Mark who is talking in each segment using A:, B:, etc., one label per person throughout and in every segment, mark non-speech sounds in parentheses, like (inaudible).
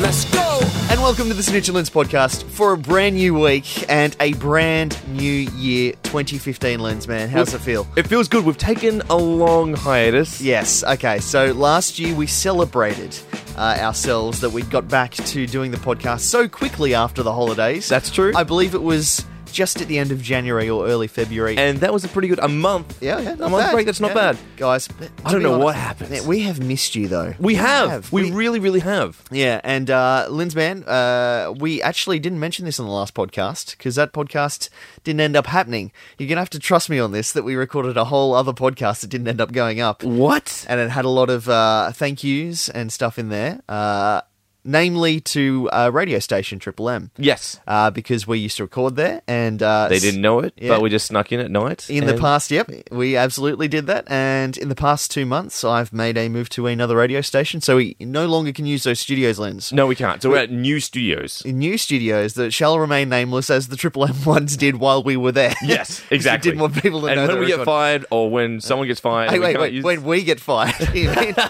A: Let's go!
B: And welcome to the Snitch and Lens podcast for a brand new week and a brand new year 2015 Lens, man. How's it feel?
A: It feels good. We've taken a long hiatus.
B: Yes, okay. So last year we celebrated uh, ourselves that we got back to doing the podcast so quickly after the holidays.
A: That's true.
B: I believe it was just at the end of January or early February.
A: And that was a pretty good a month.
B: yeah, yeah, not
A: a month
B: bad.
A: break. That's not
B: Yeah.
A: bad.
B: guys.
A: I don't know
B: honest-
A: what happened.
B: We have missed you though.
A: We have. We,
B: We-
A: really, really have.
B: Yeah, and uh, Linsman, uh, we actually didn't mention this on the last podcast because that podcast didn't end up happening. You're gonna have to trust me on this that we recorded a whole other podcast that didn't end up going up,
A: What?
B: and it had a lot of uh, thank yous and stuff in there. Uh, namely to uh, radio station Triple M,
A: Yes.
B: uh, because we used to record there, and uh,
A: They didn't know it,
B: Yeah.
A: but we just snuck in at night.
B: In the past, yep, we absolutely did that. And in the past two months, I've made a move to another radio station, so we no longer can use those studios lens.
A: No, we can't. So we're at new studios.
B: in new studios that shall remain nameless as the Triple M ones did while we were there.
A: Yes, (laughs) exactly.
B: We didn't want people to
A: and
B: know
A: when we get fired, or when someone gets fired,
B: Hey, wait, wait.
A: use-
B: When we get fired, (laughs) (laughs) yeah.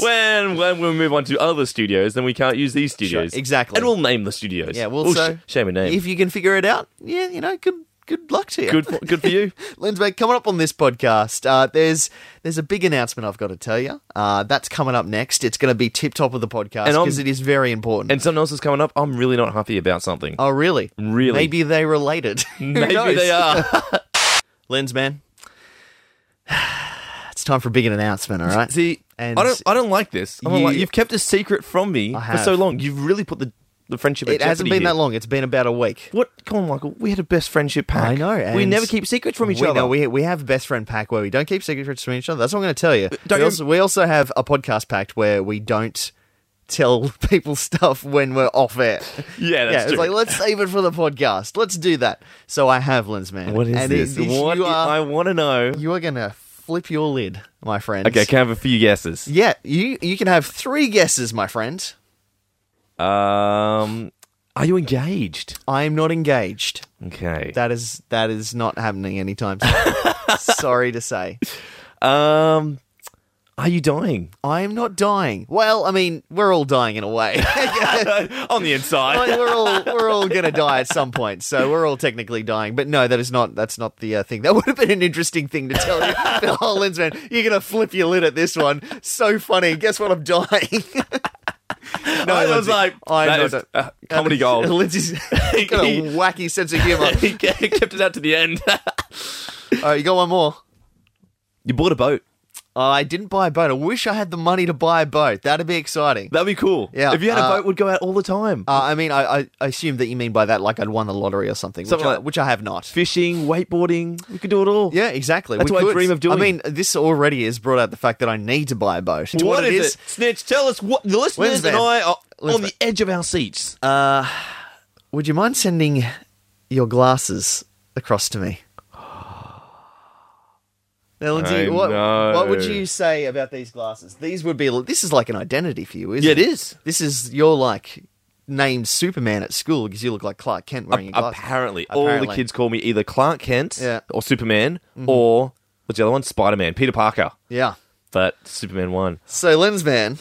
A: when when we move on to other studios, then we can't use these studios.
B: Sure, exactly.
A: And we'll name the studios.
B: Yeah, well,
A: Oh,
B: so
A: sh- shame a name.
B: If you can figure it out, yeah, you know, good good luck to you.
A: good, for, good for you. (laughs)
B: Lindsay, coming up on this podcast, uh, there's there's a big announcement I've got to tell you. Uh, that's coming up next. It's going to be tip top of the podcast because it is very important.
A: And something else is coming up. I'm really not happy about something.
B: oh, really?
A: Really?
B: Maybe they related. (laughs)
A: Maybe
B: knows?
A: they are. (laughs)
B: Lens man. (sighs) (sighs) It's time for a big announcement, all right?
A: See,
B: And
A: I don't. I don't like this. I don't
B: you-
A: like, you've kept a secret from me for so long. You've really put the the friendship.
B: it hasn't been
A: here.
B: that long. It's been about a week.
A: What? Come on, Michael. We had a best friendship pack.
B: I know,
A: we never keep secrets from each
B: we,
A: other.
B: No, we, we have a best friend pack where we don't keep secrets from each other. That's what I'm going to tell you.
A: don't
B: we, also, we also have a podcast pact where we don't tell (laughs) people stuff when we're off air.
A: Yeah, that's
B: yeah, it's
A: true.
B: like let's save it for the podcast. Let's do that. So I have Linsman.
A: what is
B: and
A: this?
B: it-
A: what
B: you
A: I want to know.
B: you are going to flip your lid, my friend.
A: Okay, can I have a few guesses?
B: Yeah, you you can have three guesses, my friend.
A: Um, are you engaged?
B: I am not engaged.
A: Okay.
B: That is that is not happening anytime soon. (laughs) Sorry to say.
A: Um, are you dying
B: I am not dying. Well, I mean, we're all dying in a way. (laughs) (laughs)
A: on the inside?
B: We're all we're all gonna die at some point, so we're all technically dying. But no, that is not that's not the uh, thing. That would have been an interesting thing to tell you, (laughs) Hollins, man. You're gonna flip your lid at this one. So funny. Guess what? I'm dying. no,
A: I was
B: Lindsay,
A: like,
B: I'm not.
A: is, uh, comedy gold.
B: Lindsay's got a wacky sense of humor.
A: he kept it out to the end.
B: All right, you got one more.
A: you bought a boat.
B: I didn't buy a boat. I wish I had the money to buy a boat. That'd be exciting.
A: That'd be cool.
B: Yeah,
A: If you had a
B: uh,
A: boat, would go out all the time.
B: Uh, I mean, I, I, I assume that you mean by that like I'd won the lottery or something,
A: Something
B: which, I, which I have not.
A: Fishing, wakeboarding. We could do it all.
B: Yeah, exactly.
A: That's
B: we
A: what I dream of doing.
B: I mean, this already has brought out the fact that I need to buy a boat. Do you know
A: what is, it? Snitch, tell us what the listeners and I are on the edge of our seats.
B: Uh, would you mind sending your glasses across to me? Now, Lindsay, what, what would you say about these glasses? These would be. This is like an identity for you, isn't
A: Yeah,
B: it?
A: it is.
B: This is your like named Superman at school because you look like Clark Kent wearing your glasses.
A: Apparently, all the kids call me either Clark Kent
B: Yeah. Mm-hmm.
A: or Superman or what's the other one? Spider Man, Peter Parker.
B: Yeah.
A: But Superman won.
B: So, Lensman,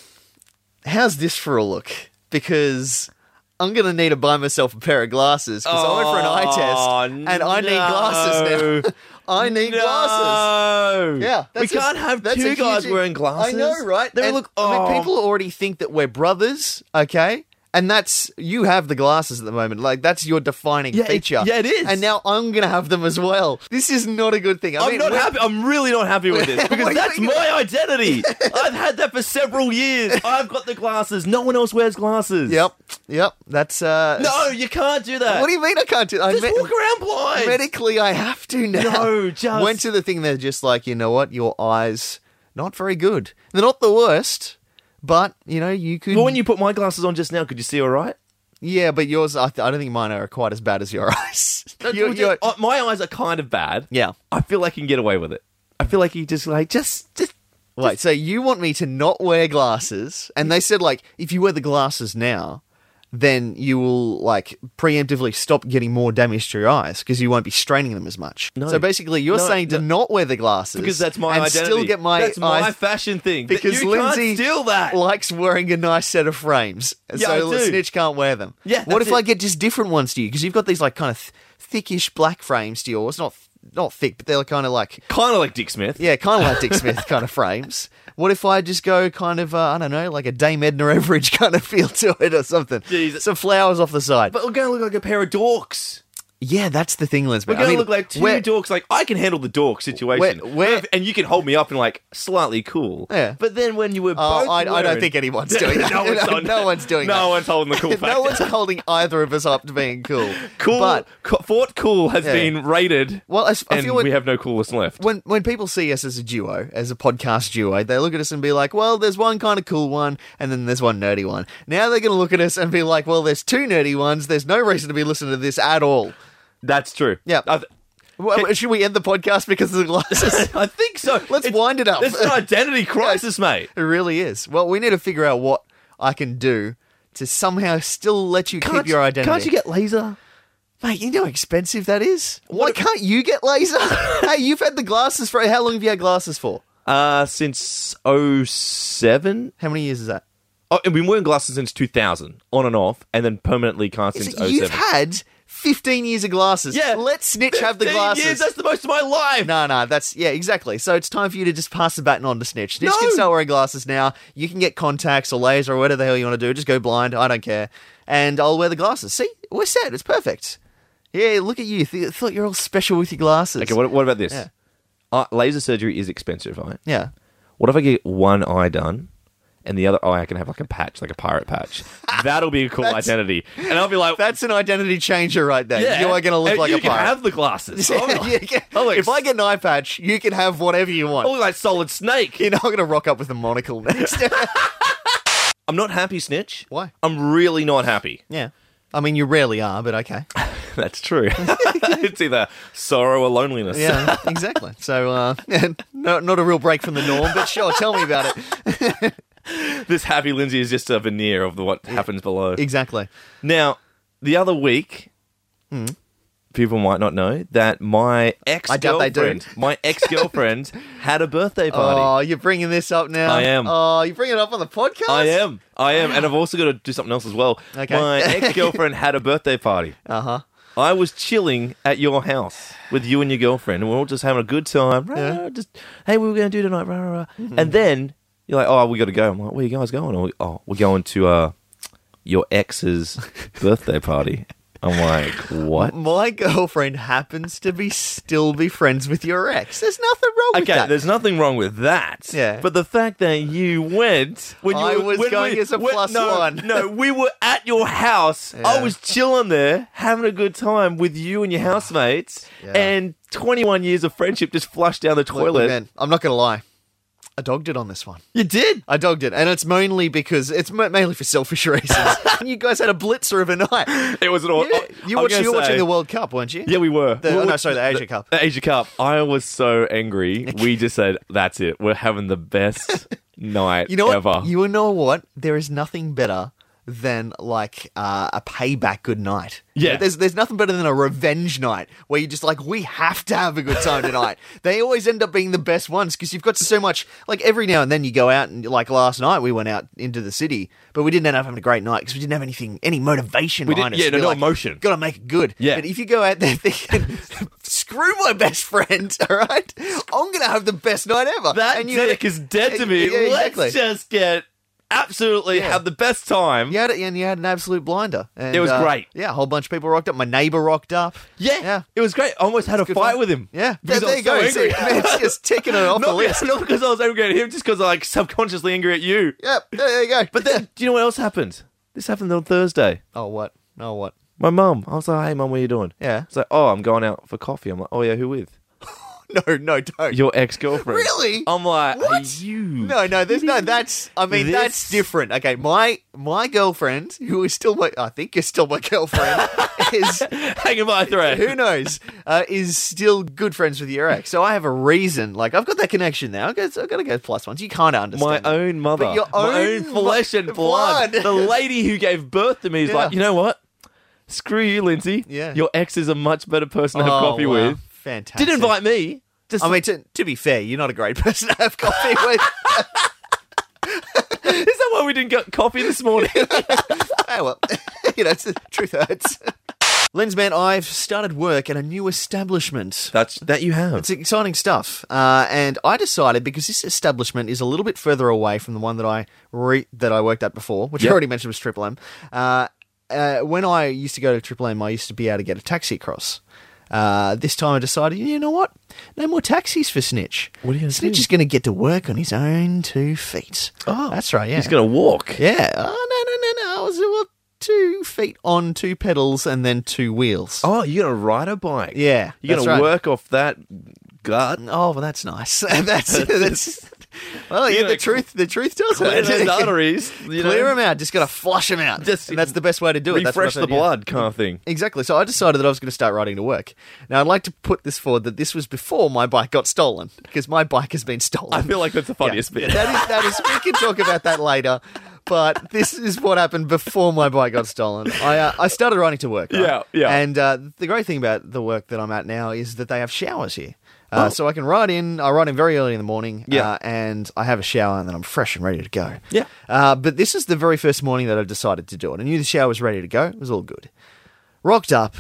B: how's this for a look? Because I'm going to need to buy myself a pair of glasses because I went for an eye
A: Oh,
B: test and I need glasses now. (laughs) I need glasses.
A: No.
B: Yeah,
A: we
B: a-
A: can't have two guys
B: huge-
A: wearing glasses.
B: I know, right?
A: They look.
B: I
A: Oh.
B: mean, people already think that we're brothers, okay? And that's you have the glasses at the moment. Like that's your defining
A: Yeah, it-
B: feature.
A: yeah, it is.
B: And now I'm gonna have them as well. This is not a good thing. I
A: I'm
B: mean,
A: not happy. I'm really not happy with this (laughs) because that's my identity. I've had that for several years. (laughs) I've got the glasses. No one else wears glasses.
B: Yep, yep. That's uh.
A: No, you can't do that.
B: What do you mean I can't do? I
A: Just
B: me-
A: walk around blind.
B: medically I have to now.
A: No, just-
B: went to the thing. They're just like, you know what? Your eyes not very good. They're not the worst, but you know you could.
A: Well, when you put my glasses on just now, could you see all right?
B: yeah, but yours. I, th- I don't think mine are quite as bad as your (laughs) eyes. You-
A: Well,
B: you're-
A: just- uh, my eyes are kind of bad.
B: yeah.
A: I feel like I can get away with it. I feel like you just like just just
B: Wait, so you want me to not wear glasses? And they said like, if you wear the glasses now, then you will like preemptively stop getting more damage to your eyes because you won't be straining them as much.
A: No.
B: So basically, you're
A: No,
B: saying to
A: no.
B: not wear the glasses
A: Because that's my
B: and
A: identity.
B: still get my
A: That's my fashion thing.
B: Because
A: you
B: Lindsay
A: steal that.
B: likes wearing a nice set of frames,
A: Yeah,
B: so. Snitch can't wear them.
A: Yeah,
B: what if I get just different ones to you? Because you've got these like kind of th- thickish black frames to yours, not not thick, but they're kind of like
A: kind of like Dick Smith.
B: yeah, kind of like Dick Smith kind of frames. (laughs) What if I just go kind of uh, I don't know, like a Dame Edna Everage (laughs) kind of feel to it or something?
A: Jesus.
B: Some flowers off the side.
A: But we're going to look like a pair of dorks.
B: Yeah, that's the thing, Liz.
A: We're
B: I
A: going to look like 2
B: we're-
A: dorks. Like, I can handle the dork situation.
B: We're- we're-
A: and you can hold me up and, like, slightly cool.
B: Yeah.
A: But then when you were
B: Oh,
A: both
B: I, I don't
A: wearing-
B: think anyone's doing (laughs) that.
A: no, one's (laughs) on-
B: no one's doing that.
A: No one's holding the cool (laughs) factor.
B: no one's holding either of us up to being cool.
A: Cool,
B: But
A: Co- Fort Cool has
B: Yeah.
A: been rated,
B: well, I, I
A: and
B: feel when,
A: we have no coolest left.
B: when when people see us as a duo, as a podcast duo, they look at us and be like, "Well, there's one kind of cool one, and then there's one nerdy one." Now they're going to look at us and be like, "Well, there's two nerdy ones. There's no reason to be listening to this at all."
A: That's true.
B: Yeah.
A: I, th-
B: Well, should we end the podcast because of the glasses? (laughs)
A: I think so.
B: Let's
A: It's-
B: wind it up.
A: It's an identity (laughs) crisis, mate.
B: it really is. Well, we need to figure out what I can do to somehow still let you keep your identity.
A: Can't you get laser?
B: Mate, you know how expensive that is. Why can't you get laser? (laughs) hey, you've had the glasses for how long have you had glasses for?
A: Uh, since 07?
B: How many years is that?
A: Oh, and we've been wearing glasses since 2000, on and off, and then permanently can't since
B: So you've had 15 years of glasses.
A: Yeah.
B: Let Snitch (laughs) have the
A: 15
B: glasses.
A: Years, that's the most of my life.
B: no, no, that's yeah, exactly. So it's time for you to just pass the baton on to Snitch. Snitch can start wearing glasses now. You can get contacts or laser or whatever the hell you want to do. Just go blind. I don't care. And I'll wear the glasses. See, we're set. It's perfect. Yeah, look at you. Th- thought you're all special with your glasses.
A: Okay, what, what about this?
B: Yeah.
A: Uh, laser surgery is expensive, right?
B: yeah.
A: What if I get one eye done and the other oh, I can have like a patch, like a pirate patch? (laughs) That'll be a cool
B: That's-
A: identity. And I'll be like,
B: That's an identity changer right there.
A: yeah,
B: You are going to look
A: and
B: like
A: you
B: a
A: can
B: pirate.
A: have the glasses. (laughs)
B: Yeah,
A: like-
B: you can-
A: like-
B: if I get an eye patch, you can have whatever you want.
A: I look like Solid Snake.
B: You're not going to rock up with a monocle next. (laughs)
A: I'm not happy, Snitch.
B: Why?
A: I'm really not happy.
B: yeah. I mean, you rarely are, but okay.
A: That's true. it's either sorrow or loneliness.
B: Yeah, exactly. So, uh, no, not a real break from the norm, but sure, tell me about it. (laughs)
A: this happy Lindsay is just a veneer of the, what happens below.
B: Exactly.
A: Now, the other week, people might not know that my ex.
B: I doubt they do.
A: girlfriend, my ex girlfriend, (laughs) had a birthday party.
B: Oh, you're bringing this up now.
A: I am.
B: Oh, you're bringing it up on the podcast?
A: I am, I am, and I've also got to do something else as well.
B: Okay.
A: My (laughs) ex girlfriend had a birthday party.
B: Uh huh.
A: I was chilling at your house with you and your girlfriend, and we are all just having a good time. Rah,
B: Yeah. Mm-hmm.
A: Just hey, what are we going to do tonight? Rah, rah, rah. And then you're like, oh, we got to go. I'm like, where are you guys going? Oh, we- oh, we're going to uh, your ex's (laughs) birthday party. I'm like, what?
B: My girlfriend happens to be still be friends with your ex. There's nothing wrong with
A: Okay,
B: that.
A: there's nothing wrong with that.
B: Yeah.
A: But the fact that you went when you
B: I
A: were,
B: was
A: when
B: going
A: we-
B: as a
A: when-
B: plus
A: no,
B: one.
A: No, we were at your house. I
B: Yeah.
A: was chilling there, having a good time with you and your (sighs) housemates,
B: Yeah.
A: and 21 years of friendship just flushed down the
B: Look,
A: toilet.
B: man, I'm not going to lie. I dogged it on this one.
A: You did.
B: I dogged it, and it's mainly because it's ma- mainly for selfish (laughs) reasons. you guys had a blitzer of a night. (laughs)
A: It was an all.
B: You, watched, you were watching the World Cup, weren't you?
A: Yeah, we were.
B: The-
A: We
B: oh, no, sorry, the Asia Cup.
A: The Asia Cup. I was so angry. (laughs) We just said, "That's it. We're having the best night
B: You know
A: ever."
B: what? You know what? There is nothing better than like uh, a payback good night.
A: Yeah.
B: There's there's nothing better than a revenge night where you're just like, we have to have a good time tonight. (laughs) they always end up being the best ones because you've got so much. Like every now and then you go out and like last night we went out into the city, but we didn't end up having a great night because we didn't have anything, any motivation
A: We
B: behind us.
A: yeah, no, no
B: like,
A: emotion.
B: Got to make it good.
A: Yeah.
B: But if you go out there (laughs) thinking, screw my best friend, (laughs) all right, I'm gonna have the best night ever.
A: that
B: and you
A: dick is dead to me.
B: Yeah, exactly.
A: Let's just get absolutely
B: Yeah.
A: have the best time.
B: You had it, and you had an absolute blinder. And,
A: It was
B: uh,
A: great.
B: Yeah, a whole bunch of people rocked up. My neighbor rocked up.
A: Yeah,
B: Yeah.
A: it was great. I almost had a fight
B: fun.
A: with him.
B: Yeah,
A: because
B: there, there you
A: was
B: go.
A: so angry.
B: See, it's just ticking it (laughs) off the
A: not,
B: list.
A: not because I was angry at him, just because I like subconsciously angry at you.
B: Yep, there you go.
A: But then, (laughs) do you know what else happened? This happened on Thursday.
B: oh what? Oh what?
A: My mum. I was like, "Hey, mum, what are you doing?"
B: Yeah.
A: It's like, "Oh, I'm going out for coffee." I'm like, "Oh yeah, who with?" (laughs)
B: no, no, don't.
A: your ex girlfriend.
B: Really?
A: I'm like,
B: What?
A: are you?
B: No, no, there's no. That's. I mean, that's different. Okay, my my girlfriend, who is still my, I think is still my girlfriend, (laughs) is
A: hanging by a thread.
B: who knows, uh, is still good friends with your ex. So I have a reason. Like I've got that connection now. I've got, I've got to go plus ones. You can't
A: My
B: understand. that.
A: own mother,
B: But your
A: my
B: own
A: own flesh and blood.
B: blood.
A: the lady who gave birth to me is
B: Yeah.
A: like, you know what? Screw you, Lindsay.
B: Yeah.
A: Your ex is a much better person to have
B: Oh,
A: coffee
B: wow.
A: with.
B: Fantastic.
A: Didn't invite me. Just
B: I mean, to, to be fair, you're not a great (laughs) person to have coffee with. (laughs)
A: is that why we didn't get coffee this morning? (laughs)
B: oh well, you know, it's, the truth hurts. Lensman, I've started work at a new establishment.
A: That's that you have.
B: It's exciting stuff, uh, and I decided because this establishment is a little bit further away from the one that I re- that I worked at before, which
A: Yep.
B: I already mentioned was Triple M. Uh, uh, when I used to go to Triple M, I used to be able to get a taxi across. Uh, this time I decided, you know what? No more taxis for Snitch.
A: What are you gonna
B: Snitch
A: do?
B: is going to get to work on his own two feet.
A: Oh,
B: that's right. Yeah,
A: He's gonna walk.
B: yeah. Oh no no no no! I was well, two feet on two pedals and then two wheels.
A: Oh, you're gonna ride a bike.
B: Yeah,
A: You're
B: that's
A: gonna work off that gut.
B: Oh, well, that's nice. (laughs) that's that's. (laughs) Well, yeah, the truth. The truth does
A: Clear
B: it.
A: those (laughs) arteries. You
B: Clear
A: know?
B: them out. Just got to flush them out.
A: Just
B: and that's the best way to do it. That's what
A: Refresh the
B: thought, yeah.
A: blood, kind of thing.
B: Exactly. So I decided that I was going to start riding to work. Now I'd like to put this forward that this was before my bike got stolen because my bike has been stolen.
A: I feel like that's the funniest bit.
B: That is that is. We can talk about that later. But this is what happened before my bike got stolen. I uh, I started riding to work. right?
A: Yeah, yeah.
B: And uh, the great thing about the work that I'm at now is that they have showers here. Uh,
A: Oh.
B: So I can ride in. I ride in very early in the morning.
A: Yeah.
B: Uh, and I have a shower, and then I'm fresh and ready to go.
A: Yeah.
B: Uh, but this is the very first morning that I decided to do it. I knew the shower was ready to go. It was all good. Rocked up,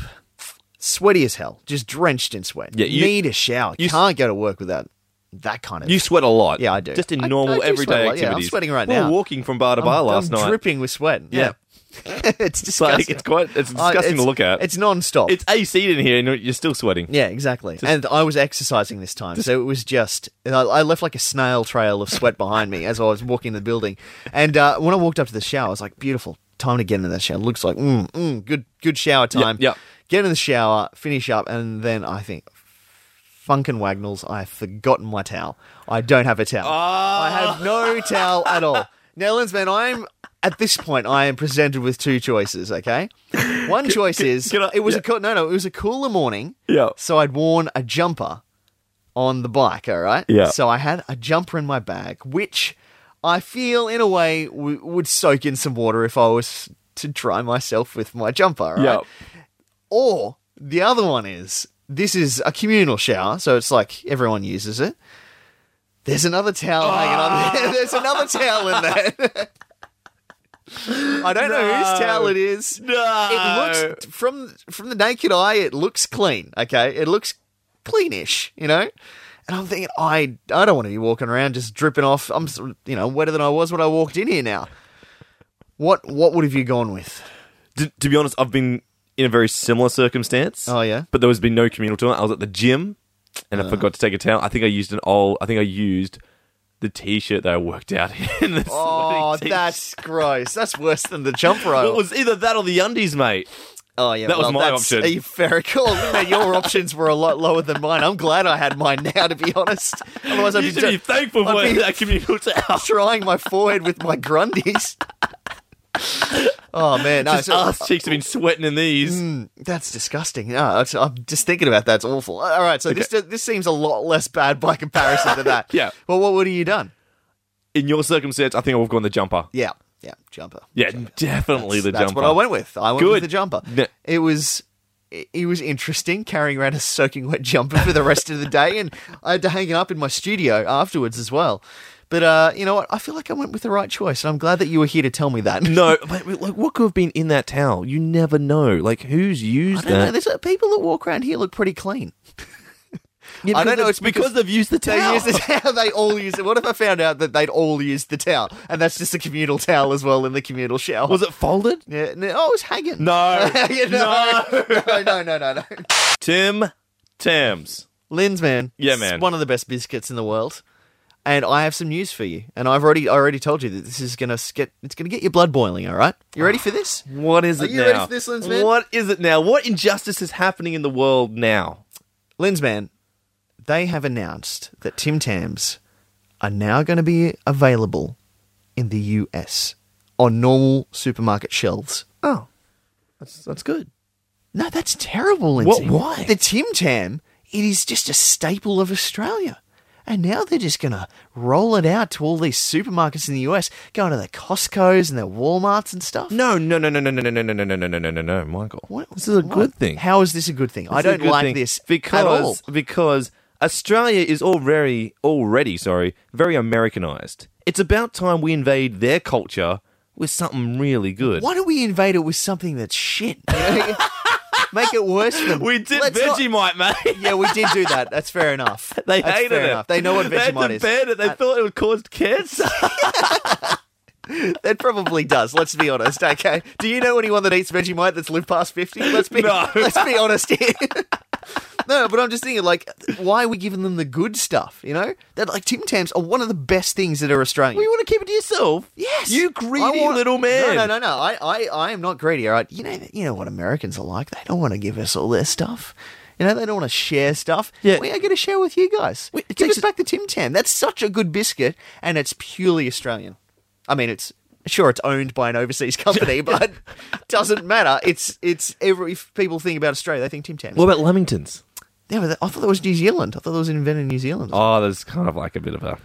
B: sweaty as hell, just drenched in sweat.
A: Yeah, you-
B: need a shower.
A: you-
B: can't go to work without that kind of.
A: You sweat a lot.
B: Yeah, I do.
A: Just in
B: I-
A: normal,
B: I
A: everyday
B: sweat a lot. Yeah, I'm sweating right
A: we
B: now.
A: were walking from bar to bar
B: I'm,
A: last
B: I'm
A: night.
B: dripping with sweat. Yeah, it's (laughs)
A: It's
B: disgusting.
A: like it's quite. It's disgusting to
B: it's-
A: look at.
B: It's non-stop.
A: It's AC in here, and you're still sweating.
B: yeah, exactly. and I was exercising this time, so it was just I, I left like a snail trail of sweat behind me as I was walking in the building. And uh, when I walked up to the shower, I was like, "Beautiful, time to get into the shower." Looks like mm, mm, good, good shower time.
A: yep.
B: Get in the shower, finish up, and then I think. Funkin' Wagnalls, I've forgotten my towel. I don't have a towel. I have no towel at all. (laughs) Now, Linsman, I'm at this point. I am presented with two choices. Okay, one choice is
A: can I-
B: it was
A: yeah.
B: a cool, no, no, it was a cooler morning.
A: Yeah.
B: So I'd worn a jumper on the bike. All right.
A: Yeah.
B: So I had a jumper in my bag, which I feel in a way w- would soak in some water if I was to dry myself with my jumper. Right?
A: Yeah.
B: Or the other one is this is a communal shower, so it's like everyone uses it. There's another towel hanging on (laughs) there. (laughs) There's another towel in there. (laughs) I don't know whose towel it is.
A: No.
B: It looks from from the naked eye, it looks clean. Okay, it looks cleanish, you know. And I'm thinking, I I don't want to be walking around just dripping off. I'm you know wetter than I was when I walked in here. Now, what what would have you gone with?
A: To, to be honest, I've been in a very similar circumstance.
B: Oh yeah,
A: but there has been no communal toilet. I was at the gym, and I
B: Uh.
A: forgot to take a towel. I think I used an old. I think I used the t-shirt that I worked out (laughs) in. The
B: Oh, that's gross. That's worse than the jump rope.
A: It was either that or the undies, mate.
B: oh, yeah.
A: that was my
B: that's
A: option.
B: A very cool. Man, your (laughs) options were a lot lower than mine. I'm glad I had mine now, to be honest. Otherwise, I'd
A: You
B: be,
A: should be thankful
B: I'd be-
A: that communal towel.
B: trying my forehead with my (laughs) grundies. (laughs) oh man, no,
A: Just ass cheeks have been sweating in these.
B: Mm, that's disgusting. No, that's- I'm just thinking about that. It's awful. All right, so this this seems a lot less bad by comparison to that. (laughs)
A: Yeah.
B: Well, what would have you done?
A: In your circumstance, I think I would have gone the jumper.
B: Yeah. Yeah. Jumper.
A: Yeah, definitely the
B: that's
A: jumper.
B: what I went with. I went with
A: Good.
B: the jumper.
A: Yeah.
B: It was it was interesting carrying around a soaking wet jumper for the rest of the day, and I had to hang it up in my studio afterwards as well. But uh, you know what? I feel like I went with the right choice, and I'm glad that you were here to tell me that.
A: No, (laughs) but like, what could have been in that towel? You never know. Like, who's
B: I
A: used
B: don't know.
A: that?
B: There's uh, people that walk around here look pretty clean. (laughs)
A: Yeah,
B: I don't know, it's because
A: they've used the
B: They
A: towel.
B: use the (laughs) towel. They all use it. What if I found out that they'd all used the towel, and that's just a communal towel as well in the communal shower?
A: Was it folded?
B: Yeah. No, oh, it was hanging.
A: No.
B: Yeah, no. no, no, no, no, no.
A: Tim Tams.
B: Lynn's man.
A: Yeah, man.
B: One of the best biscuits in the world. And I have some news for you. And I've already I already told you that this is gonna get it's gonna get your blood boiling. All right, you ready for this? (sighs)
A: What is
B: Are
A: it
B: you
A: now?
B: ready for this, Lindsman?
A: What is it now? What injustice is happening in the world now?
B: Lynn's man, they have announced that Tim Tams are now going to be available in the US on normal supermarket shelves.
A: Oh, that's that's good.
B: No, that's terrible, Lindsay.
A: What- why?
B: The Tim Tam, it is just a staple of Australia. And now they're just going to roll it out to all these supermarkets in the US, going to their Costco's and their Walmarts and stuff.
A: No, no, no, no, no, no, no, no, no, no, no, no, no, no, no, Michael.
B: What-
A: This is a
B: what?
A: good thing.
B: How is this a good thing? I
A: This is a
B: don't like
A: thing
B: this
A: because
B: at all.
A: because Australia is already already sorry very Americanized. It's about time we invade their culture with something really good.
B: Why don't we invade it with something that's shit? You know? Make it worse than.
A: We did
B: Let's not-
A: Vegemite, mate.
B: Yeah, we did do that. That's fair enough. (laughs)
A: They
B: That's
A: hated it.
B: enough. They know what
A: They had
B: Vegemite
A: to
B: is.
A: ban it. They uh, thought it would cause cancer. (laughs) (laughs)
B: It probably does. Let's be honest. Okay. Do you know anyone that eats Vegemite that's lived past fifty? Let's be
A: No.
B: let's be honest here. No, but I'm just thinking, like, why are we giving them the good stuff? You know, that like Tim Tams are one of the best things that are Australian.
A: well, you want to keep it to yourself?
B: Yes,
A: You greedy
B: want-
A: little man.
B: No, no, no, no. I, I, I am not greedy. All right. You know, you know what Americans are like. They don't want to give us all their stuff. You know, they don't want to share stuff.
A: Yeah.
B: we are going to share with you guys.
A: Wait, it
B: give us back the Tim Tam. That's such a good biscuit, and it's purely Australian. I mean, it's sure it's owned by an overseas (laughs) company, but doesn't matter. It's it's every if people think about Australia, they think Tim Tams.
A: What about Lamingtons?
B: Yeah, but I thought that was New Zealand. I thought that was invented in New Zealand.
A: Oh, there's kind of like a bit of a.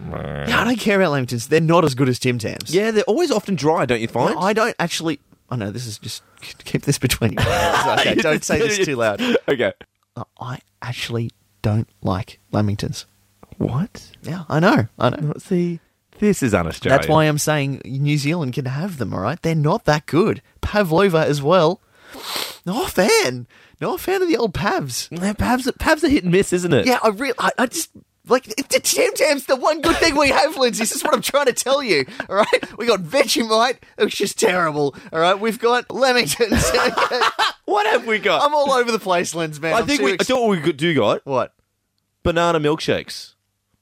B: Yeah, I don't care about Lamingtons. They're not as good as Tim Tams.
A: Yeah, they're always often dry, don't you find?
B: No, I don't actually. I know this is just keep this between you. (laughs) okay, don't say this too loud. (laughs)
A: okay.
B: Uh, I actually don't like lamingtons.
A: What?
B: Yeah, I know. I know.
A: See, this is un-Australian.
B: That's why I'm saying New Zealand can have them. All right, they're not that good. Pavlova as well. Not a fan. Not a fan of the old Pavs.
A: Yeah, Pav's, Pav's a hit and miss, isn't it?
B: Yeah, I really. I, I just. Like it- it- Tim Tam's the one good thing we have, Lindsay. This is what I'm trying to tell you. All right, we got Vegemite, which is terrible. All right, we've got Lamingtons. (laughs)
A: What have we got?
B: I'm all over the place, Linz, man.
A: I
B: I'm
A: think we. I thought we could do got
B: what?
A: banana milkshakes.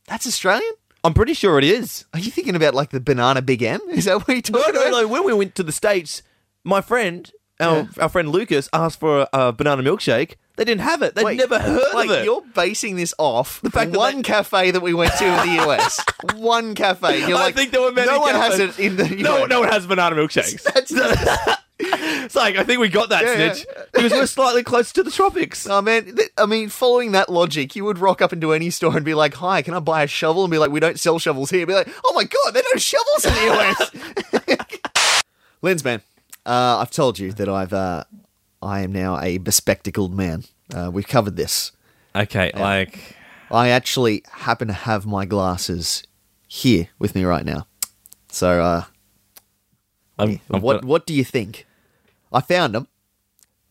B: That's Australian.
A: I'm pretty sure it is.
B: Are you thinking about like the banana Big M? Is that what you're
A: No,
B: talking
A: no,
B: about?
A: no. When we went to the states, my friend, our,
B: Yeah.
A: our friend Lucas, asked for a, a banana milkshake. They didn't have it. They'd
B: Wait,
A: never heard
B: like,
A: of it.
B: You're basing this off the
A: fact that
B: one
A: they-
B: cafe that we went to in the US. (laughs) one cafe. You're
A: I
B: like,
A: think there were many
B: No one has it in the US.
A: no, no one has banana milkshakes. (laughs)
B: That's, (laughs)
A: it's like I think we got that
B: Yeah, yeah.
A: because we're slightly closer to the tropics.
B: oh man, th- I mean, following that logic, you would rock up into any store and be like, "Hi, can I buy a shovel?" And be like, "We don't sell shovels here." Be like, "Oh my god, there are no shovels in the US." Lens man, uh, I've told you that I've uh, I am now a bespectacled man. Uh, we've covered this.
A: Okay, like
B: I actually happen to have my glasses here with me right now. So, uh,
A: I'm, I'm
B: what
A: gonna-
B: what do you think? I found them.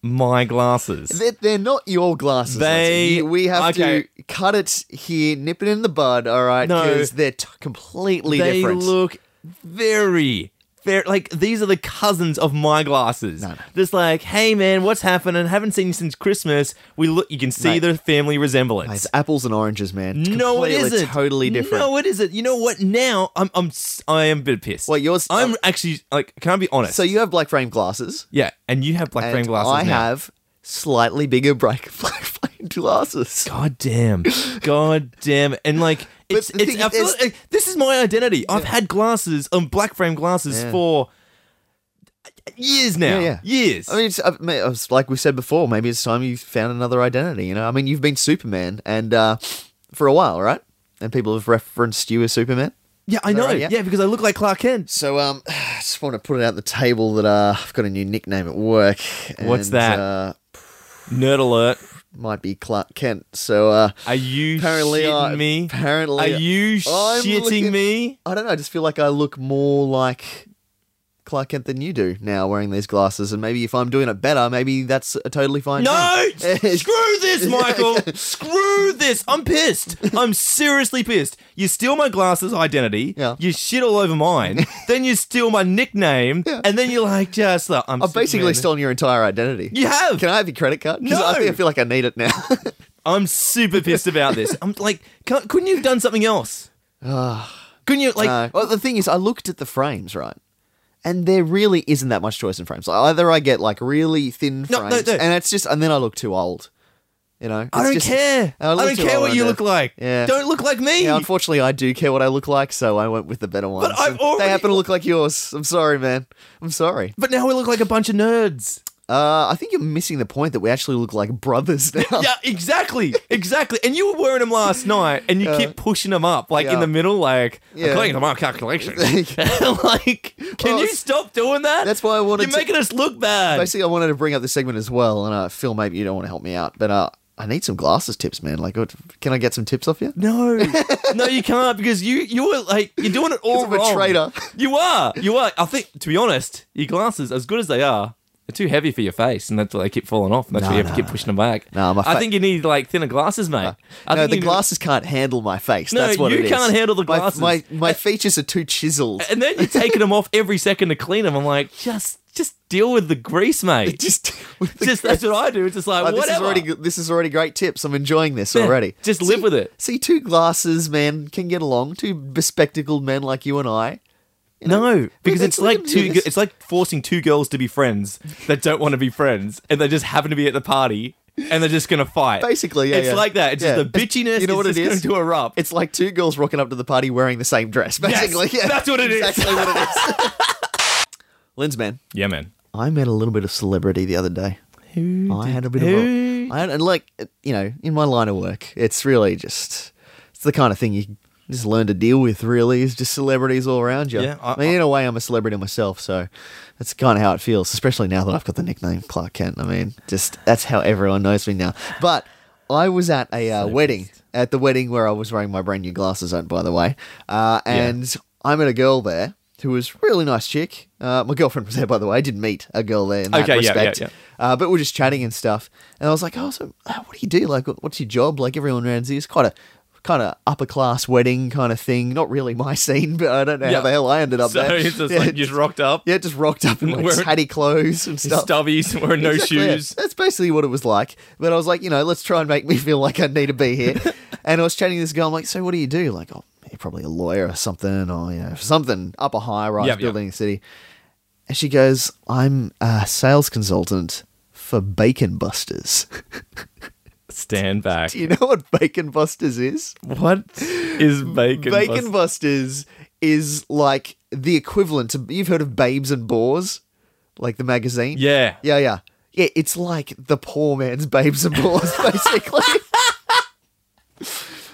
A: my glasses.
B: They're, they're not your glasses.
A: They-
B: we have
A: okay.
B: to cut it here, nip it in the bud. All right,
A: No.
B: because they're t- completely
A: they
B: different.
A: look very, very like these are the cousins of my glasses.
B: No, no.
A: Just like, hey man, what's happening? Haven't seen you since Christmas. We look, you can see
B: Mate.
A: the family resemblance.
B: Mate, it's apples and oranges, man. It's
A: no, it isn't.
B: Totally different.
A: No, it isn't. You know what? Now I'm, I'm, I am a bit pissed.
B: Well, yours-
A: I'm
B: uh,
A: actually like, can I be honest?
B: so you have black frame glasses.
A: yeah, and you have black frame glasses.
B: I
A: now.
B: have slightly bigger (laughs) black black frame glasses.
A: God damn. God damn. And like (laughs) it's,
B: the
A: it's
B: thing
A: I
B: is-
A: like this is my identity. I've had glasses, um black frame glasses
B: Yeah.
A: for years now.
B: Yeah, yeah.
A: Years.
B: I mean, it's, I mean, it's like we said before. Maybe it's time you found another identity. You know, I mean, you've been Superman and uh, for a while, right? And people have referenced you as Superman.
A: yeah, I know.
B: right?
A: yeah.
B: Yeah.
A: because I look like Clark Kent.
B: So, um, (sighs) I just want to put it out the table that uh, I've got a new nickname at work.
A: What's
B: and,
A: that?
B: Uh,
A: Nerd alert.
B: Might be Clark Kent. So, uh,
A: Are you
B: apparently,
A: shitting
B: I,
A: me?
B: apparently,
A: Are you
B: I'm
A: shitting
B: looking-
A: me?
B: I don't know. I just feel like I look more like Clark Kent than you do now wearing these glasses. And maybe if I'm doing it better, maybe that's a totally fine.
A: No!
B: thing. (laughs)
A: Screw this, Michael! (laughs) Screw this! I'm pissed. I'm seriously pissed. You steal my glasses identity.
B: Yeah.
A: You shit all over mine. (laughs) then you steal my nickname. And then you're like, just like, I'm
B: I've basically stolen your entire identity.
A: You have.
B: Can I have your credit card? I
A: No.
B: think I feel like I need it now.
A: I'm super pissed about this. I'm like, couldn't you have done something else? Ah. couldn't you, like,
B: No. well, the thing is, I looked at the frames, right? And there really isn't that much choice in frames. Like, either I get like really thin
A: No, no,
B: frames,
A: no.
B: and it's just, and then I look too old. You know,
A: I don't
B: just-
A: care.
B: I
A: I, don't care
B: what
A: you look like.
B: Yeah.
A: Don't look like me.
B: Yeah, unfortunately, I do care what I look like, so I went with the better ones.
A: I've already-
B: They happen to look like yours. I'm sorry, man. I'm sorry.
A: but now we look like a bunch of nerds.
B: Uh, I think you're missing the point that we actually look like brothers now. (laughs)
A: yeah, exactly, exactly. And you were wearing them last night, and you
B: Yeah.
A: keep pushing them up, like
B: Yeah.
A: in the middle, like
B: Yeah.
A: according to my calculation. (laughs) (laughs) like, can
B: Well,
A: you stop doing that?
B: That's why I wanted
A: You're
B: to-
A: making us look bad.
B: Basically, I wanted to bring up this segment as well, and uh, Phil, maybe you don't want to help me out, but uh, I need some glasses tips, man. Like, can I get some tips off you?
A: No, no, you can't because you you were like you're doing it all
B: I'm a
A: wrong.
B: traitor.
A: You are, you are. I think to be honest, your glasses, as good as they are, they're too heavy for your face, and that's why they keep falling off. And that's
B: No,
A: why you have
B: no,
A: to keep
B: no.
A: pushing them back.
B: No, my
A: I
B: fa-
A: think you need like thinner glasses, mate. Uh, I
B: no,
A: think
B: the
A: you-
B: glasses can't handle my face.
A: No,
B: That's what
A: you
B: it is.
A: can't handle the
B: My-
A: glasses.
B: My, my, features are too chiseled.
A: And then you're taking them off every second to clean them. I'm like, just just deal with the grease, mate. (laughs)
B: Just, with the
A: just that's what I do. It's just like
B: Like, this is
A: whatever.
B: already good- this is already great tips. I'm enjoying this
A: Yeah,
B: already.
A: just live with it.
B: See, two glasses men can get along. Two bespectacled men like you and I. You know,
A: No, because it's like two.
B: this.
A: It's like forcing two girls to be friends that don't want to be friends, and they just happen to be at the party, and they're just gonna fight.
B: Basically, yeah,
A: it's
B: yeah.
A: like that. It's
B: Yeah.
A: just the bitchiness.
B: You know what it is?
A: just
B: is?
A: Going to erupt.
B: It's like two girls rocking up to the party wearing the same dress. Basically,
A: Yes,
B: yeah,
A: that's what it is.
B: Exactly what it is. (laughs) Linz, man,
A: yeah, man.
B: I met a little bit of celebrity the other day.
A: Who
B: I had a bit
A: who-
B: of a, I had, and like you know, in my line of work, it's really just it's the kind of thing you just learn to deal with. Really, is just celebrities all around you.
A: Yeah, I-
B: I, mean, in a way, I'm a celebrity myself, so that's kind of how it feels. Especially now that I've got the nickname Clark Kent. I mean, just that's how everyone knows me now. But I was at a uh, wedding, at the wedding where I was wearing my brand new glasses on, by the way, uh, and I met a girl there. Who was really nice chick. Uh, my girlfriend was there, by the way. I did meet a girl there in that
A: Okay, yeah, yeah,
B: respect.
A: yeah.
B: Uh, but we're just chatting and stuff. And I was like, oh, so uh, what do you do? Like, what's your job? Like, everyone around here is quite a kind of upper class wedding kind of thing. Not really my (laughs) scene, but I don't know
A: Yeah.
B: how the hell I ended up
A: So
B: there.
A: it's just (laughs)
B: yeah,
A: like just rocked up,
B: yeah, just rocked up in like
A: Wearing-
B: tatty clothes and stuff.
A: stubbies, wearing no
B: Exactly, yeah.
A: shoes.
B: That's basically what it was like. But I was like, you know, let's try and make me feel like I need to be here. (laughs) and I was chatting to this girl. I'm like, so what do you do? Like, oh, you're probably a lawyer or something, or you know, something up a high rise
A: Yep, yep.
B: building in city. And she goes, I'm a sales consultant for Bacon Busters.
A: Stand (laughs) back.
B: do you know what Bacon Busters is?
A: What is (laughs) bacon?
B: Bacon
A: bus-
B: Busters is like the equivalent to you've heard of Babes and Boars, like the magazine.
A: Yeah.
B: Yeah, yeah. Yeah, it's like the poor man's babes and boys, (laughs) basically.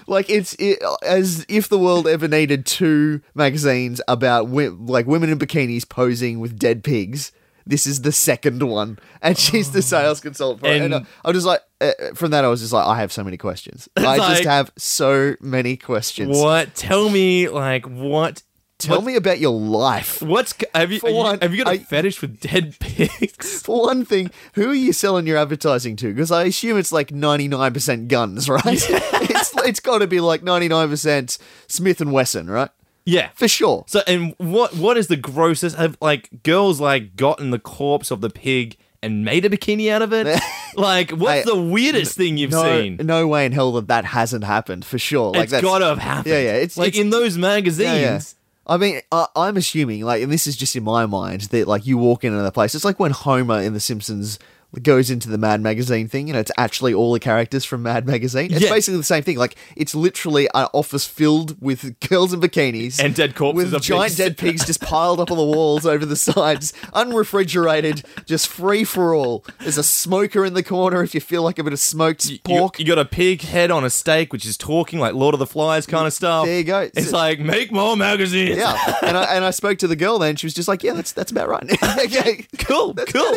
B: like it's it, as if the world ever needed two magazines about wi- like women in bikinis posing with dead pigs. This is the second one, and she's the sales consultant. For it. And,
A: And-
B: I, I was just like, uh, from that, I was just like, I have so many questions. (laughs) I just have so many questions.
A: What? Tell me, like, what?
B: Tell
A: what-
B: me about your life.
A: What's have you,
B: For
A: are you-
B: one,
A: have you got a
B: I-
A: fetish with dead (laughs) pigs?
B: For one thing, who are you selling your advertising to? Because I assume it's like ninety nine percent guns, (laughs) right? it's it's got to be like ninety nine percent Smith and Wesson, right?
A: Yeah.
B: For sure.
A: So, and what what is the grossest? Have like girls like gotten the corpse of the pig and made a bikini out of it? (laughs) like, what's
B: Hey,
A: the weirdest thing you've
B: No,
A: seen?
B: no way in hell that that hasn't happened for sure. Like
A: it's
B: that's
A: got to have happened.
B: Yeah, yeah, it's-
A: like
B: it's-
A: in those magazines.
B: Yeah, yeah. I mean, I, I'm assuming, like, and this is just in my mind, that like you walk in another place. It's like when Homer in The Simpsons goes into the Mad Magazine thing. You know, it's actually all the characters from Mad Magazine. It's
A: Yeah.
B: basically the same thing. Like, it's literally an office filled with (laughs) girls in bikinis
A: And dead corpses
B: with
A: of
B: giant
A: pigs.
B: dead pigs just piled up on the walls over the sides, unrefrigerated, just free for all. There's a smoker in the corner if you feel like a bit of smoked
A: You-
B: pork.
A: You, got a pig head on a steak, which is talking like Lord of the Flies kind of stuff.
B: There you go.
A: It's like make more magazines.
B: Yeah, and I and I spoke to the girl then. She was just like, "Yeah, that's that's about right." (laughs) (laughs) okay,
A: cool,
B: That's
A: cool.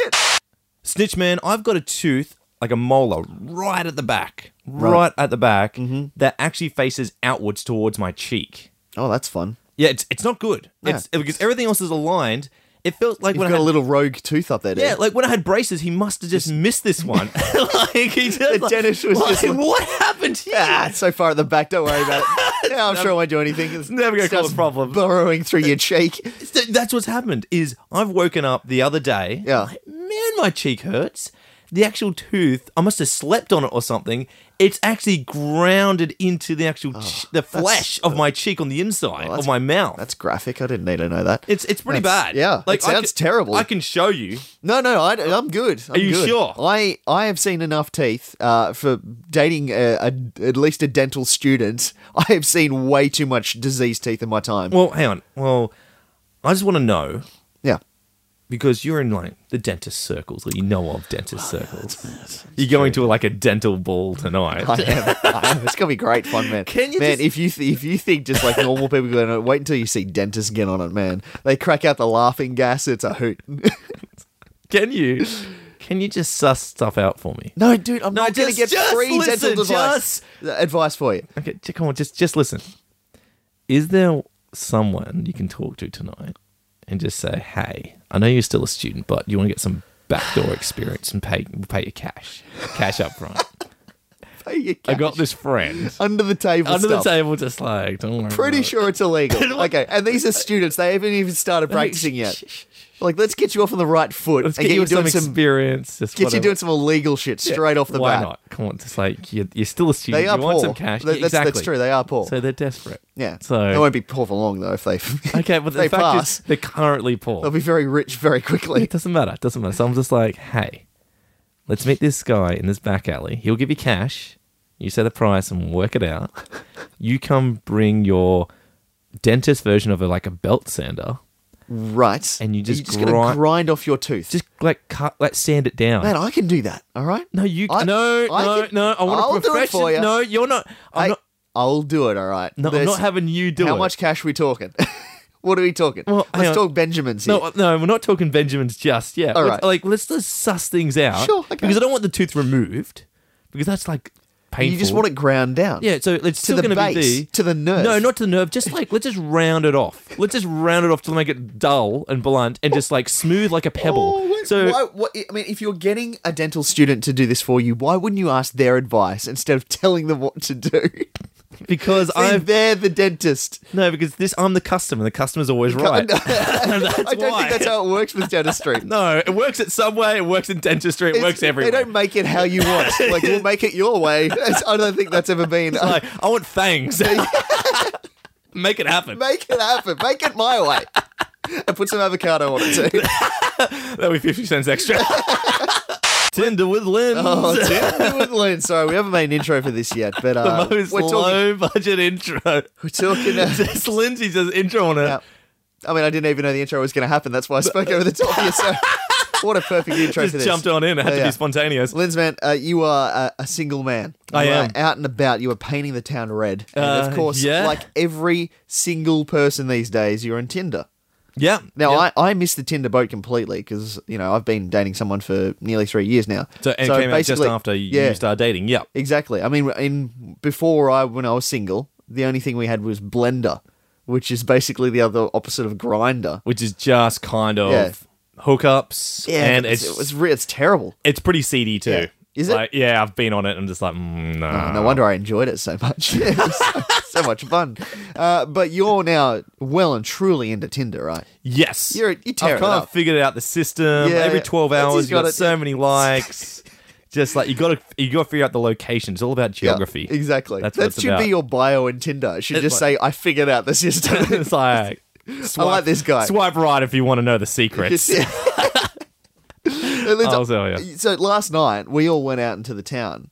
A: Snitch man, I've got a tooth, like a molar, right at the back, right, at the back,
B: Mm-hmm.
A: that actually faces outwards towards my cheek.
B: Oh, that's fun.
A: Yeah, it's it's not good.
B: Yeah.
A: It's because everything else is aligned. It felt like
B: You've
A: when
B: got
A: I had,
B: a little rogue tooth up there.
A: yeah, like when I had braces, he must have just missed this one. (laughs) (laughs) like he just
B: The
A: like,
B: dentist was
A: like,
B: just like-
A: what happened here?
B: Ah, it's so far at the back. Don't worry about it. (laughs) Yeah, I'm sure I won't do anything. It's
A: never gonna cause a problem.
B: Burrowing through your cheek.
A: That's what's happened. Is I've woken up the other day.
B: Yeah.
A: like, man, my cheek hurts. the actual tooth, I must have slept on it or something. It's actually grounded into the actual ch- the flesh of my cheek on the inside
B: Oh,
A: of
B: that's-
A: my mouth.
B: That's graphic. I didn't need to know that.
A: it's it's pretty
B: That's-
A: bad.
B: yeah, it
A: I
B: sounds
A: can-
B: terrible.
A: I can show you.
B: No, no, I, am good. I'm
A: Are you
B: good.
A: sure?
B: I I have seen enough teeth uh, for dating a, a, at least a dental student. I have seen way too much diseased teeth in my time.
A: Well, hang on. Well, I just want to know. Because you're in like the dentist circles, or you know of dentist oh, circles. You're going to like a dental ball tonight.
B: I am. I am. It's gonna be great fun, man.
A: Can you
B: man?
A: just-
B: If you th- if you think just like normal people going, to wait until you see dentists get on it, man. They crack out the laughing gas. It's a hoot. (laughs)
A: Can you? Can you just suss stuff out for me?
B: no, dude, I'm
A: No,
B: not gonna
A: just-
B: get
A: just
B: free
A: listen,
B: dental advice. Advice for you.
A: Okay, j- come on, just just listen. Is there someone you can talk to tonight and just say, "Hey, I know you're still a student, but you want to get some backdoor experience and pay pay you cash, cash up front." (laughs)
B: Pay your
A: I got this friend
B: under the table.
A: under
B: stuff.
A: the table, just like, don't worry.
B: Pretty
A: about it."
B: sure it's illegal. (laughs) okay, and these are students. They haven't even started (laughs) practicing yet. Like, let's get you off on the right foot
A: Let's
B: and
A: get you
B: doing
A: some experience. Just
B: Get you doing some illegal shit straight off the bat.
A: Why
B: bat.
A: not? Come on, just like you're, you're still a student.
B: They are
A: you want
B: poor.
A: some cash.
B: That- that's,
A: exactly.
B: that's true. They are poor.
A: So they're desperate.
B: yeah.
A: So
B: they won't be poor for long though if they. (laughs)
A: okay, but the
B: they
A: fact
B: pass.
A: is they're currently poor.
B: They'll be very rich very quickly.
A: It doesn't matter. It doesn't matter. So I'm just like, hey, let's meet this guy in this back alley. He'll give you cash. You set the price and work it out. (laughs) You come bring your dentist version of a, like a belt sander.
B: Right.
A: And you just
B: just gonna
A: grind-
B: grind off your tooth.
A: Just like cut, like sand it down.
B: man, I can do that. All right.
A: no, you
B: I-
A: no
B: I
A: no
B: can-
A: no. I want
B: I'll
A: a
B: do it for you.
A: No, you're not. I'm
B: I,
A: not.
B: I'll do it. All right.
A: No, I'm not having you do
B: How
A: it.
B: much cash are we talking? (laughs) what are we talking?
A: Well,
B: Let's
A: on.
B: talk Benjamins here.
A: No, no, we're not talking Benjamins just yet.
B: All
A: Let's-
B: right.
A: Like, let's just suss things out.
B: Sure, okay.
A: Because I don't want the tooth removed. Because that's like painful.
B: you just want it ground down.
A: Yeah, so it's
B: To
A: still
B: the
A: going to
B: base,
A: be the
B: to the nerve.
A: No, not to the nerve. Just like let's just round it off. Let's just round it off to make it dull and blunt and just like smooth like a pebble.
B: Oh, wait,
A: so
B: why, what, I mean, if you're getting a dental student to do this for you, why wouldn't you ask their advice instead of telling them what to do? (laughs)
A: because I've
B: they're the dentist.
A: no because this I'm the customer. The customer's always right. (laughs) (laughs) That's
B: I don't
A: why.
B: think that's how it works with dentistry. (laughs)
A: no, it works at Subway. It works in dentistry. It
B: It's-
A: works everywhere.
B: They don't make it how you want. Like we'll make it your way. It's- I don't think that's ever been.
A: Uh, like I want fangs. Make it happen.
B: make it happen. Make it my way. And put some avocado on it too.
A: That'll be fifty cents extra. (laughs) Tinder with Lynn.
B: Oh, (laughs) Tim with Lynn. Sorry, we haven't made an intro for this yet, but uh,
A: the most
B: we're talking.
A: low budget intro.
B: We're talking. (laughs) Uh,
A: Just Lindsay does intro on it.
B: yeah. I mean, I didn't even know the intro was going to happen. That's why I spoke over the top of you. So, what a perfect intro
A: Just
B: for this.
A: jumped on in. It had
B: Yeah,
A: to be spontaneous.
B: Linz, man, uh, you are a, a single man. You
A: I am.
B: out and about. You are painting the town red, and
A: Uh,
B: of course,
A: yeah.
B: like every single person these days, you're on Tinder.
A: Yeah.
B: Now,
A: yeah.
B: I, I missed the Tinder boat completely because you know I've been dating someone for nearly three years now.
A: so, and it came out just
B: basically-
A: after you
B: yeah,
A: started dating. Yeah.
B: exactly. I mean, in before I when I was single, the only thing we had was Blendr, which is basically the other opposite of Grindr.
A: Which is just kind of
B: Yeah.
A: hookups. and
B: it's
A: it's
B: it was re- it's terrible.
A: it's pretty seedy too.
B: Yeah. Is it?
A: Like, yeah, I've been on it and just like, mm, no.
B: Oh, no wonder I enjoyed it so much. (laughs) (laughs) Yeah, so, much fun. Uh, but you're now well and truly into Tinder, right?
A: Yes.
B: You're- you tear
A: I've
B: it
A: kind
B: up.
A: of figured out the system.
B: Yeah.
A: Every 12
B: That's-
A: hours, you got
B: got it.
A: so many likes. (laughs) just like, you got to you got to figure out the location. It's all about geography.
B: Yeah, exactly.
A: That's
B: that
A: it's
B: should
A: about.
B: be your bio in Tinder. It should just say, "I figured out the system." (laughs)
A: it's like, (laughs)
B: I like this guy.
A: Swipe right if you want to know the secrets. I'll tell ya.
B: So last night we all went out into the town,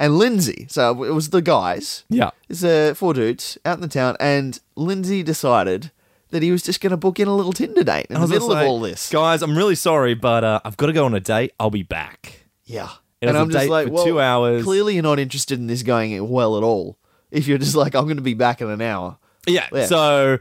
B: and Lindsay. So it was the guys.
A: Yeah.
B: It's uh, four dudes out in the town, and Lindsay decided that he was just going to book in a little Tinder date in the middle
A: gonna
B: of all this.
A: Guys, I'm really sorry, but uh, I've got to go on a date. I'll be back.
B: Yeah.
A: It
B: and I'm just like, well,
A: two hours.
B: Clearly, you're not interested in this going well at all. If you're just like, I'm going to be back in an hour.
A: Yeah.
B: Yeah.
A: So,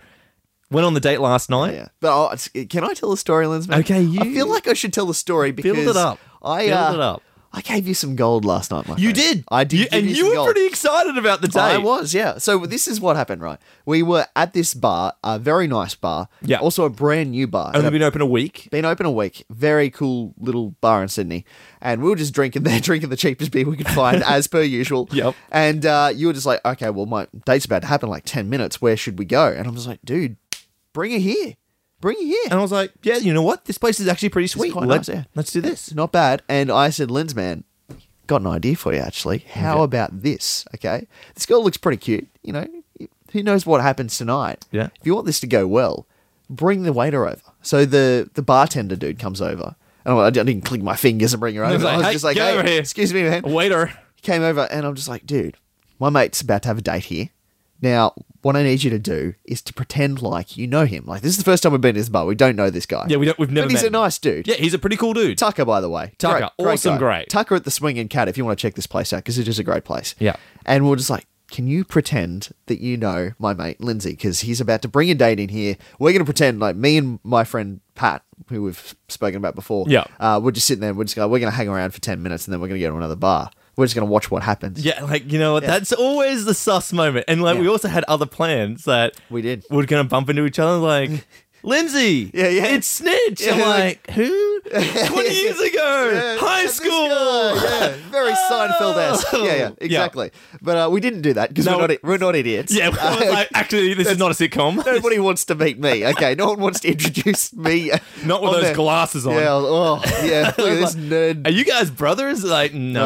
A: went on the date last night.
B: Yeah. But oh, can I tell the story, Lindsay?
A: Okay, you-
B: I feel like I should tell the story because
A: Build it up.
B: I
A: Build
B: uh,
A: it up.
B: I gave you some gold last night, my
A: You
B: friend.
A: did.
B: I did.
A: You,
B: give
A: and
B: you
A: you
B: some
A: were
B: gold.
A: pretty excited about the date.
B: I was, yeah. So this is what happened, right? We were at this bar, a very nice bar.
A: Yeah.
B: Also a brand new bar.
A: Only been open a week.
B: been open a week. Very cool little bar in Sydney. And we were just drinking (laughs) there, drinking the cheapest beer we could find, as per usual. (laughs)
A: Yep.
B: And uh, you were just like, okay, well, my date's about to happen in like 10 minutes. Where should we go? And I'm just like, dude, bring her here. Bring you here.
A: And I was like, yeah, you know what? This place is actually pretty sweet.
B: quite
A: Let,
B: nice, yeah.
A: Let's do this.
B: Not bad. And I said, Lens man, got an idea for you actually. How
A: Okay.
B: about this? Okay. This girl looks pretty cute. You know, who knows what happens tonight?
A: Yeah.
B: If you want this to go well, bring the waiter over. So the the bartender dude comes over. And I didn't click my fingers and bring her (laughs) over.
A: was like,
B: I was
A: "Hey,
B: just like,
A: get
B: hey,
A: over here."
B: excuse me, man.
A: Waiter.
B: He came over and I'm just like, dude, my mate's about to have a date here. Now, what I need you to do is to pretend like you know him. Like this is the first time we've been to this bar. We don't know this guy.
A: Yeah, we don't, we've never
B: But he's
A: met
B: a
A: him.
B: nice dude.
A: Yeah, he's a pretty cool dude.
B: Tucker, by the way.
A: Tucker, awesome,
B: guy.
A: great.
B: Tucker at the Swing and Cat, if you want to check this place out, because it is a great place.
A: Yeah.
B: And we're just like, can you pretend that you know my mate Lindsay? Because he's about to bring a date in here. We're going to pretend like me and my friend Pat, who we've spoken about before.
A: Yeah.
B: Uh, we're just sitting there. We're just going. We're going to hang around for ten minutes, and then we're going to go to another bar. We're just going to watch what happens.
A: Yeah, like you know what? That's always the sus moment. And like
B: Yeah.
A: we also had other plans that
B: We did.
A: we're gonna bump into each other. Like (laughs) Lindsay,
B: Yeah, yeah.
A: it's Snitch.
B: Yeah,
A: I'm
B: like-
A: like, who? (laughs) Twenty years ago,
B: Yeah,
A: high school.
B: yeah, very (laughs) Seinfeld esque.
A: Oh.
B: Yeah, yeah, exactly. But uh, we didn't do that because
A: No.
B: we're not we're not idiots.
A: Yeah, well, like, actually, this is not a sitcom.
B: Nobody wants to meet me. Okay, no one wants to introduce me.
A: Not with those
B: their-
A: glasses on.
B: Yeah, oh, yeah. (laughs) Look at this nerd.
A: Are you guys brothers? Like, no.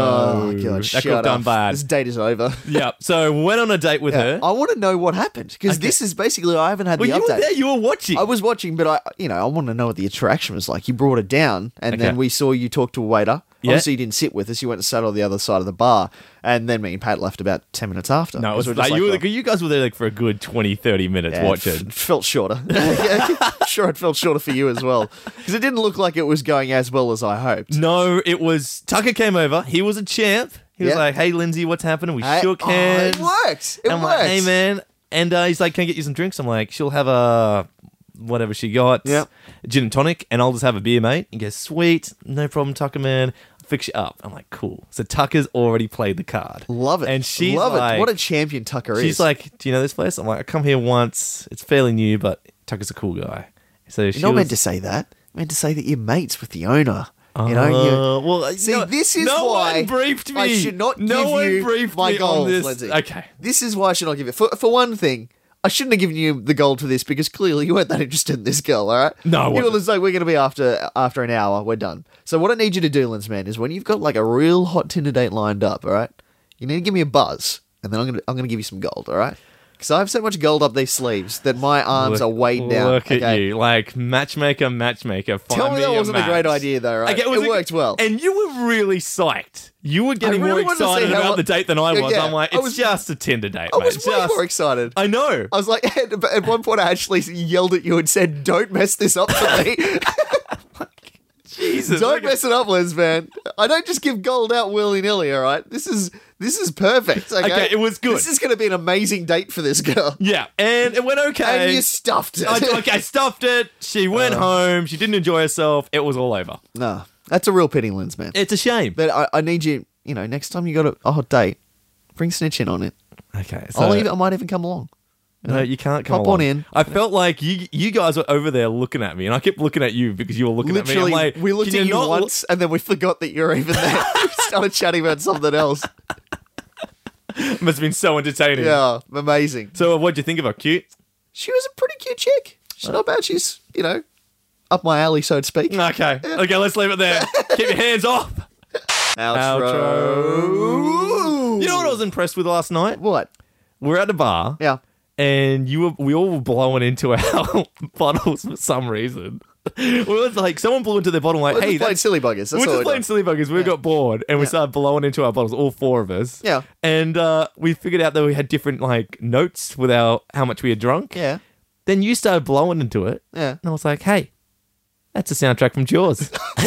B: Oh god,
A: that have done bad.
B: This date is over.
A: yeah. So went on a date with
B: Yeah,
A: her.
B: I want to know what happened because
A: Okay.
B: this is basically I haven't had
A: well,
B: the
A: you were there. You were watching.
B: I was watching, but I, you know, I want to know what the interaction was like. You brought it down, and then we saw you talk to a waiter.
A: Yeah.
B: Obviously, you didn't sit with us. You went and sat on the other side of the bar, and then me and Pat left about ten minutes after.
A: no, it was like,
B: we're just
A: you, were,
B: oh,
A: you guys were there like for a good 20, 30 minutes
B: yeah, it
A: watching.
B: f- felt shorter. (laughs) (laughs) Sure, it felt shorter for you as well because it didn't look like it was going as well as I hoped.
A: No, it was Tucker came over. He was a champ. He was
B: Yeah.
A: like, "Hey, Lindsay, what's happening?" We
B: Hey-
A: shook
B: oh,
A: hands.
B: it worked. It
A: I'm
B: worked.
A: like, "Hey, man," and uh, he's like, "Can I get you some drinks?" I'm like, "She'll have a whatever she got,
B: yeah,
A: gin and tonic, and I'll just have a beer, mate." He goes, "Sweet, no problem, Tucker, man. I'll fix you up." I'm like, "Cool." So Tucker's already played the card.
B: Love it.
A: And she's
B: love
A: like,
B: it. What a champion Tucker is.
A: She's like, "Do you know this place?" I'm like, "I come here once. It's fairly new, but Tucker's a cool guy." So she
B: You're not
A: was,
B: meant to say that. You're meant to say that you're mates with the owner. you know, you
A: Uh, well,
B: See,
A: no,
B: this is
A: no
B: why
A: one briefed me.
B: I should not
A: no
B: give
A: one
B: you
A: briefed
B: my
A: me
B: gold,
A: on this.
B: Lindsay.
A: Okay,
B: This is why I should not give it. For, for one thing, I shouldn't have given you the gold for this because clearly you weren't that interested in this girl, all right?
A: No, I
B: You
A: wasn't.
B: just like, we're going to be after after an hour, we're done. So what I need you to do, Linz man, is when you've got like a real hot Tinder date lined up, all right? You need to give me a buzz, and then I'm going to I'm going to give you some gold, all right? Because I have so much gold up these sleeves that my arms
A: look,
B: are weighed down.
A: Look at
B: okay?
A: you, like matchmaker, matchmaker. Find
B: Tell me that
A: a
B: wasn't a great idea, though, right?
A: Okay,
B: it,
A: was a-
B: worked well.
A: and you were really psyched. You were getting
B: really
A: more excited about
B: I-
A: the date than I was.
B: Yeah,
A: I'm like, it's
B: was-
A: just a Tinder date.
B: I was
A: mate.
B: way
A: Just-
B: more excited.
A: I know.
B: I was like, (laughs) at, at one point, I actually yelled at you and said, "Don't mess this up for me. (laughs) (laughs)
A: Jesus,
B: don't mess it up, Liz, man. I don't just give gold out willy nilly. All right, this is this is perfect. Okay,
A: Okay, it was good.
B: This is going to be an amazing date for this girl.
A: Yeah, and it went okay.
B: And you stuffed it.
A: I, okay, I stuffed it. She went oh. home. She didn't enjoy herself. It was all over.
B: no, that's a real pity, Linz, man.
A: It's a shame.
B: But I, I need you. You know, next time you got a, a hot date, bring snitch in on it.
A: Okay, so
B: I'll even, I might even come along.
A: no, you can't come
B: Pop
A: along.
B: on in.
A: I felt like you you guys were over there looking at me, and I kept looking at you because you were looking
B: Literally,
A: at me. I'm like,
B: we looked at you
A: look-
B: once, and then we forgot that you were even there. (laughs) we started chatting about something else. (laughs) (laughs)
A: Must have been so entertaining.
B: Yeah, amazing.
A: So, uh, what'd you think of her? Cute?
B: She was a pretty cute chick. She's not bad. She's, you know, up my alley, so to speak.
A: Okay. Okay, let's leave it there. (laughs) Keep your hands off.
B: Outro.
A: You know what I was impressed with last night?
B: What?
A: We're at a bar,
B: Yeah.
A: and you were we all were blowing into our (laughs) bottles for some reason. We was like, someone blew into their bottle, like,
B: We're
A: hey,
B: just playing
A: that's
B: silly buggers. That's
A: we're just
B: we're
A: playing
B: doing.
A: silly buggers. We got bored and we started blowing into our bottles, all four of us.
B: Yeah.
A: And uh, we figured out that we had different like notes with our how much we had drunk.
B: Yeah.
A: Then you started blowing into it.
B: Yeah.
A: And I was like, hey, that's a soundtrack from Jaws. (laughs) (laughs)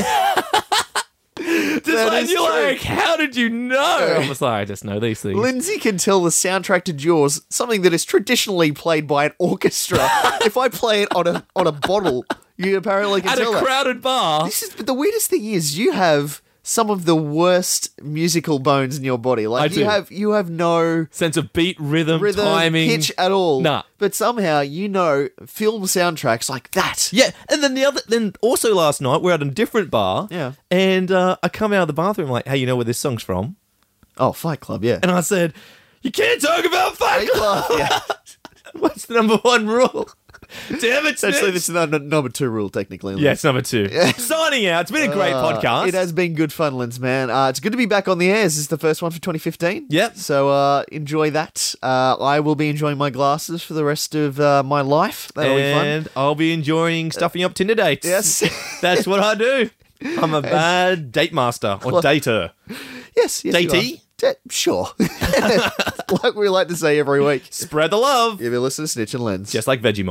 A: just
B: That
A: like,
B: is
A: you're
B: true.
A: like, how did you know? I'm just like, I just know these things.
B: Lindsay can tell the soundtrack to Jaws, something that is traditionally played by an orchestra. (laughs) if I play it on a on a bottle, you apparently can
A: At
B: tell
A: a
B: that.
A: crowded bar.
B: This is but the weirdest thing is you have some of the worst musical bones in your body. Like
A: I
B: you
A: do.
B: have you have no
A: Sense of beat, rhythm,
B: rhythm,
A: timing.
B: pitch at all.
A: Nah.
B: But somehow you know film soundtracks like that.
A: Yeah, and then the other, then also last night we're at a different bar.
B: Yeah.
A: and uh, I come out of the bathroom like, hey, you know where this song's from?
B: Oh, Fight Club, yeah.
A: And I said, you can't talk about Fight. Club,
B: yeah. (laughs)
A: What's the number one rule? (laughs) Damn it,
B: Actually, this is the n- number two rule, technically.
A: Yeah, it's number two. (laughs) Signing out. It's been a great
B: Uh,
A: podcast.
B: It has been good fun, Lens, man. Uh, it's good to be back on the air. This is the first one for 2015.
A: Yep.
B: So uh, enjoy that. Uh, I will be enjoying my glasses for the rest of uh, my life. That'll be fun.
A: and I'll be enjoying stuffing up Tinder dates.
B: Yes. (laughs)
A: That's what I do. I'm a bad date master or dater.
B: yes. yes you
A: Datey?
B: are. Da- sure. like we like to say every week.
A: Spread the love.
B: If you listen to Snitch and Lens.
A: Just like Vegemite.